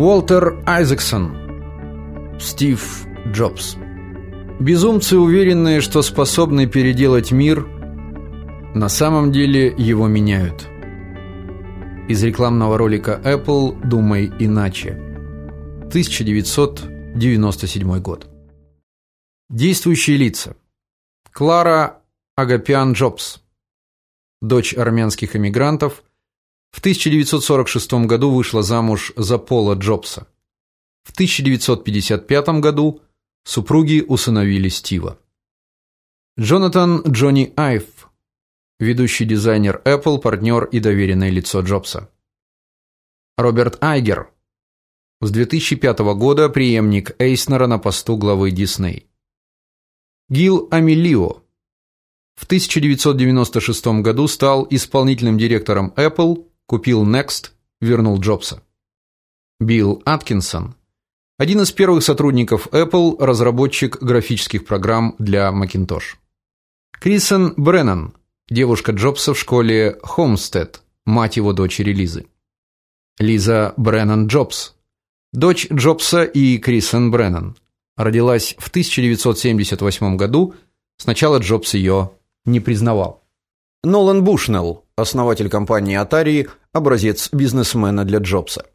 Уолтер Айзексон. Стив Джобс. Безумцы, уверенные, что способны переделать мир, на самом деле его меняют. Из рекламного ролика Apple «Думай иначе». 1997 год. Действующие лица. Клара Агапян Джобс. Дочь армянских эмигрантов, в 1946 году вышла замуж за Пола Джобса. В 1955 году супруги усыновили Стива. Джонатан Джонни Айв, ведущий дизайнер Apple, партнер и доверенное лицо Джобса. Роберт Айгер, с 2005 года преемник Эйснера на посту главы Disney. Гил Амелио в 1996 году стал исполнительным директором Apple купил Next, вернул Джобса. Билл Аткинсон, один из первых сотрудников Apple, разработчик графических программ для Macintosh. Крисен Бреннан, девушка Джобса в школе Хомстед, мать его дочери Лизы. Лиза Бреннан Джобс, дочь Джобса и Крисен Бреннан. Родилась в 1978 году. Сначала Джобс ее не признавал. Нолан Бушнелл, основатель компании Atari, образец бизнесмена для Джобса.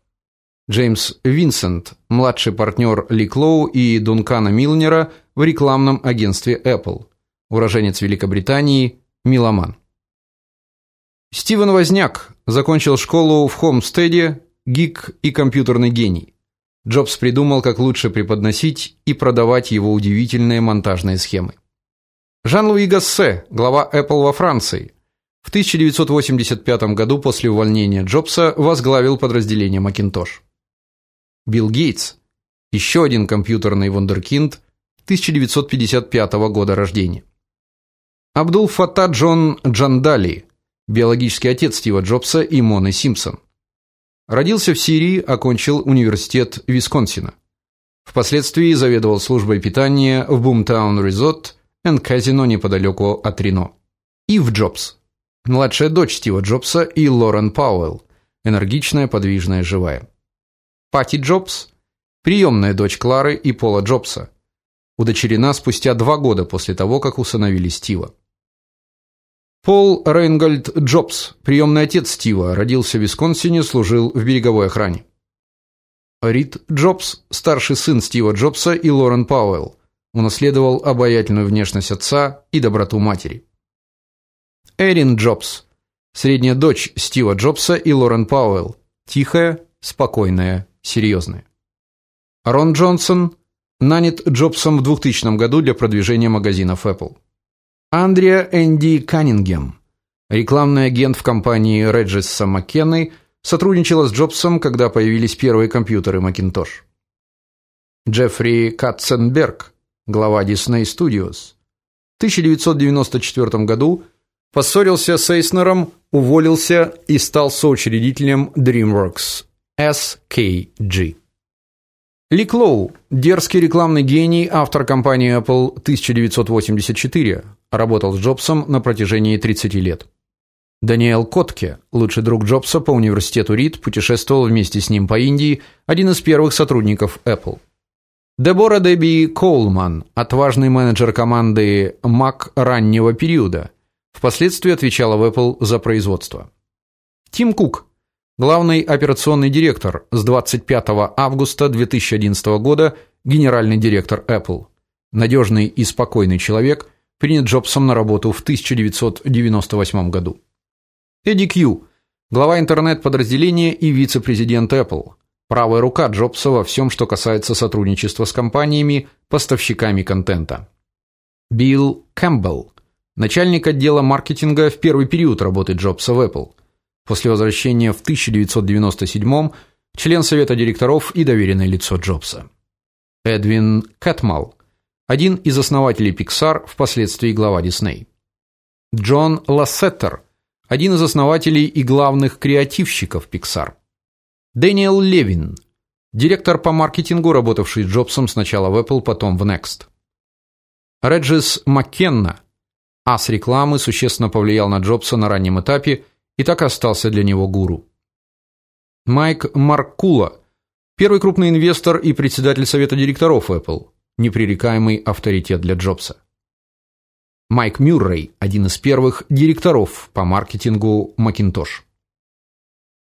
Джеймс Винсент, младший партнер Ли Клоу и Дункана Милнера в рекламном агентстве Apple. Уроженец Великобритании, меломан. Стивен Возняк закончил школу в Хомстеде, гик и компьютерный гений. Джобс придумал, как лучше преподносить и продавать его удивительные монтажные схемы. Жан-Луи Гассе, глава Apple во Франции, в 1985 году после увольнения Джобса возглавил подразделение Macintosh. Билл Гейтс, еще один компьютерный вундеркинд 1955 года рождения. Абдул Фаттah Джон Джандали, биологический отец Стива Джобса и Моны Симпсон. Родился в Сирии, окончил университет Висконсина. Впоследствии заведовал службой питания в Boomtown Resort and Casino неподалеку от Рено. Ив Джобс Младшая дочь Стива Джобса и Лорен Пауэлл, энергичная, подвижная, живая. Пати Джобс приемная дочь Клары и Пола Джобса. Удочерена спустя два года после того, как усыновили Стива. Пол Рейнгольд Джобс, приемный отец Стива, родился в Висконсине, служил в береговой охране. Рид Джобс, старший сын Стива Джобса и Лорен Пауэлл, унаследовал обаятельную внешность отца и доброту матери. Эрин Джобс, средняя дочь Стива Джобса и Лорен Пауэлл, тихая, спокойная, серьезная. Рон Джонсон нанят Джобсом в 2000 году для продвижения магазинов Apple. Андреа Энди Каннингем, рекламный агент в компании Реджеса Маккенны, сотрудничала с Джобсом, когда появились первые компьютеры Macintosh. Джеффри Катценберг, глава Disney Studios. В 1994 году Поссорился с Эйснером, уволился и стал соучредителем DreamWorks SKG. Ли Клоу, дерзкий рекламный гений, автор компании Apple 1984, работал с Джобсом на протяжении 30 лет. Даниэл Котке, лучший друг Джобса по университету Рид, путешествовал вместе с ним по Индии, один из первых сотрудников Apple. Дебора Дебби Коулман, отважный менеджер команды Mac раннего периода, Впоследствии отвечала в Apple за производство. Тим Кук, главный операционный директор с 25 августа 2011 года, генеральный директор Apple. Надежный и спокойный человек, принят Джобсом на работу в 1998 году. Эдди Кью, глава интернет-подразделения и вице-президент Apple. Правая рука Джобса во всем, что касается сотрудничества с компаниями, поставщиками контента. Билл Кэмпбелл, начальник отдела маркетинга в первый период работы Джобса в Apple. После возвращения в 1997 член совета директоров и доверенное лицо Джобса. Эдвин Кэтмал, один из основателей Pixar, впоследствии глава Disney. Джон Лассетер, один из основателей и главных креативщиков Pixar. Дэниел Левин, директор по маркетингу, работавший с Джобсом сначала в Apple, потом в Next. Реджис Маккенна, Ас рекламы существенно повлиял на Джобса на раннем этапе и так остался для него гуру. Майк Маркула, Первый крупный инвестор и председатель совета директоров Apple, непререкаемый авторитет для Джобса. Майк Мюррей, один из первых директоров по маркетингу Macintosh.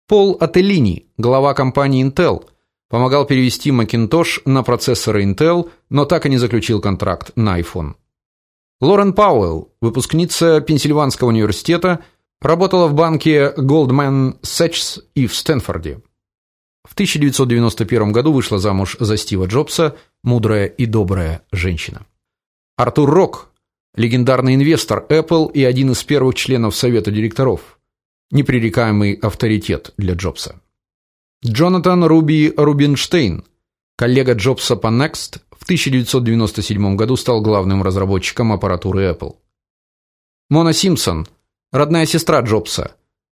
Пол Ателлини, глава компании Intel, помогал перевести Macintosh на процессоры Intel, но так и не заключил контракт на iPhone. Лорен Пауэлл, выпускница Пенсильванского университета, работала в банке Goldman Sachs и в Стэнфорде. В 1991 году вышла замуж за Стива Джобса, мудрая и добрая женщина. Артур Рок, легендарный инвестор Apple и один из первых членов совета директоров непререкаемый авторитет для Джобса. Джонатан Руби Рубинштейн, коллега Джобса по Next, 1997 году стал главным разработчиком аппаратуры Apple. Мона Симпсон, родная сестра Джобса.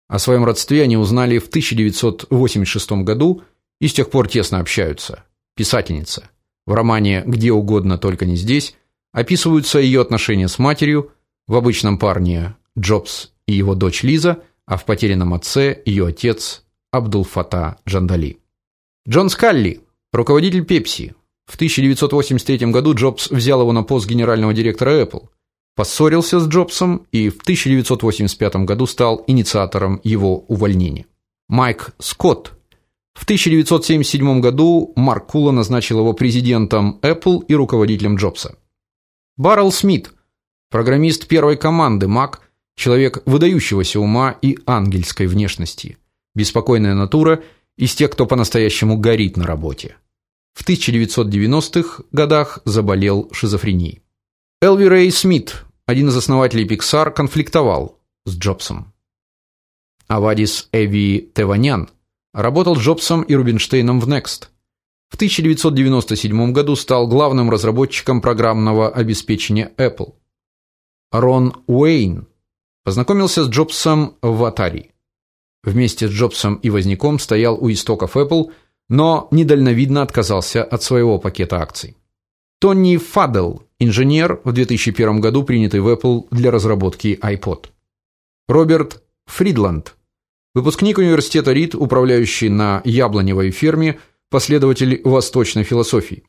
О своем родстве они узнали в 1986 году и с тех пор тесно общаются. Писательница. В романе Где угодно, только не здесь описываются ее отношения с матерью, в обычном парне Джобс и его дочь Лиза – а в потерянном отце ее отец Абдул-Фата Джандали. Джон Скалли, руководитель Pepsi. В 1983 году Джобс взял его на пост генерального директора Apple. Поссорился с Джобсом и в 1985 году стал инициатором его увольнения. Майк Скотт. В 1977 году Марк Кула назначил его президентом Apple и руководителем Джобса. Баррел Смит, программист первой команды Mac, Человек выдающегося ума и ангельской внешности. Беспокойная натура из тех, кто по-настоящему горит на работе. В 1990-х годах заболел шизофренией. Элви Рэй Смит, один из основателей Pixar, конфликтовал с Джобсом. Авадис Эви Теванян работал с Джобсом и Рубинштейном в Next. В 1997 году стал главным разработчиком программного обеспечения Apple. Рон Уэйн Познакомился с Джобсом в Atari. Вместе с Джобсом и Возняком стоял у истоков Apple, но недальновидно отказался от своего пакета акций. Тони Фаддл, инженер, в 2001 году принятый в Apple для разработки iPod. Роберт Фридланд, выпускник университета Рид, управляющий на яблоневой ферме, последователь восточной философии.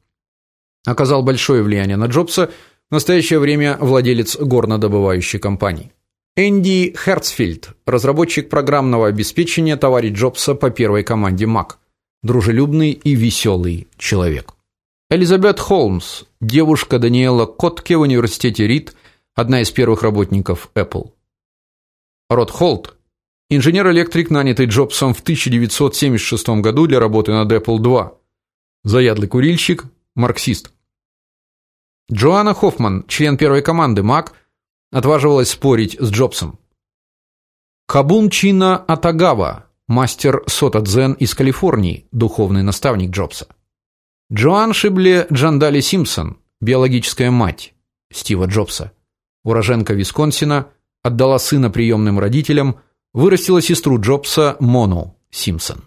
Оказал большое влияние на Джобса, в настоящее время владелец горнодобывающей компании. Энди Херцфилд, разработчик программного обеспечения товарищ Джобса по первой команде Mac. Дружелюбный и веселый человек. Элизабет Холмс, девушка Даниэла Котке в университете Рид, одна из первых работников Apple. Род Холт, инженер-электрик, нанятый Джобсом в 1976 году для работы над Apple II. Заядлый курильщик, марксист. Джоанна Хоффман, член первой команды Mac, отваживалась спорить с Джобсом. Кабун Чина Атагава, мастер сота-дзен из Калифорнии, духовный наставник Джобса. Джоан Шибле Джандали Симпсон, биологическая мать Стива Джобса, уроженка Висконсина, отдала сына приемным родителям, вырастила сестру Джобса Мону Симпсон.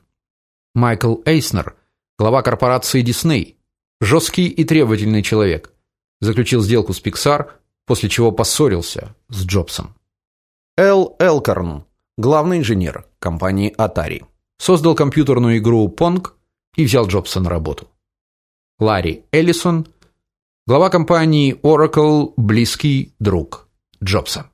Майкл Эйснер, глава корпорации Disney, жесткий и требовательный человек, заключил сделку с Pixar после чего поссорился с Джобсом. Эл Элкорн, главный инженер компании Atari, создал компьютерную игру Pong и взял Джобса на работу. Ларри Эллисон, глава компании Oracle, близкий друг Джобса.